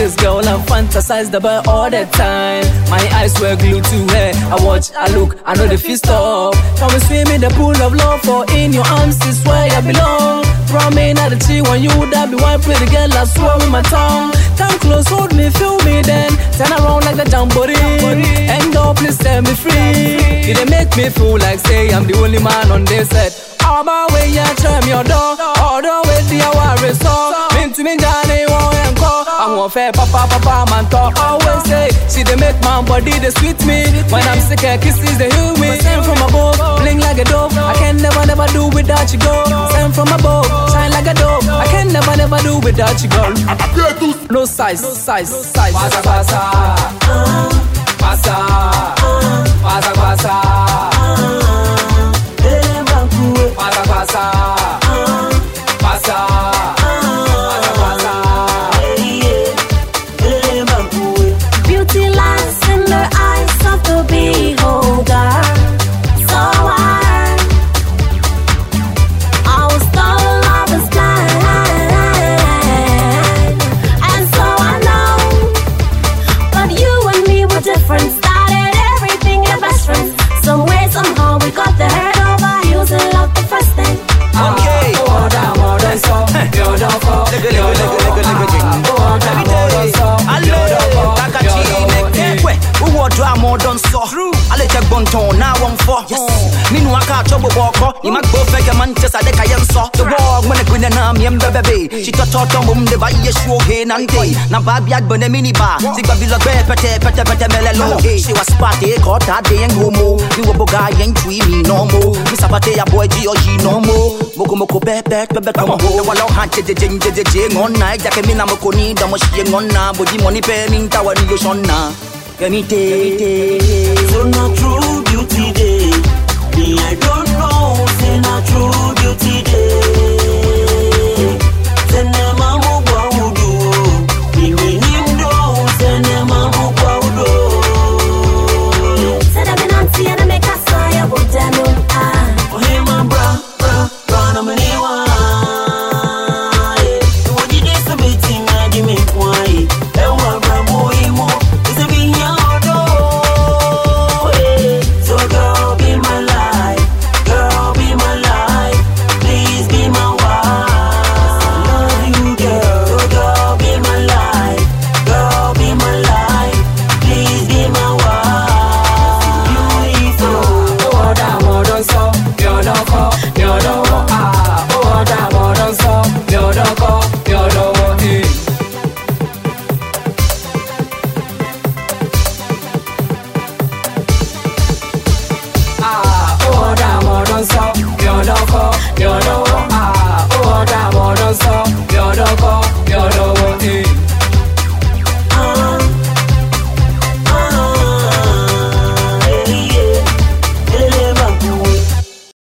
this girl and fantasize about all the time. My eyes were glued to her. I watch, I look, I know the feel stop. Come and swim in the pool of love, for in your arms is where I belong. From me, not the tree when you that be one pretty girl, I swear with my tongue. Come close, hold me, feel me then. Turn around like the jamboree. And go, please set me free. They make me feel like say I'm the only man on this set. All my way, yeah, try me your door. All the way, the hour is so. Oh. Mean to me, Johnny, fair, papa, papa, man, talk. Always say, she they make my body, they sweet me. When I'm sick, her kisses, they heal me. Send from above, bling like a dove. I can never, never do without you, go. Send from above, shine like a dove. I can never, never do without you, girl. No size, no size, no size. Pasa. Pasa. Pasa, pasa. Pasa, drama odon so. Ale check bonton, now one for. Yes. Minu aka chobo boko, ni magbo feke Manchester de kayen so. The war when the queen na mi mbebe. She touch out on mum de ba ye show he nante. Na ba biag bone mini bar. Si ba bilo be pete pete pete mele lo. She was party caught that day and go mo. You wo boga yen twi mi no mo. Mi sapate ya boy G O G no mo. Moko moko be be be be come ho. Wala han je je je je je ngon na ja ke mi na moko ni da mo shi ngon na. Bodi money pe mi ta wa ni yo shon na. Kemite. So Beautiful, beautiful.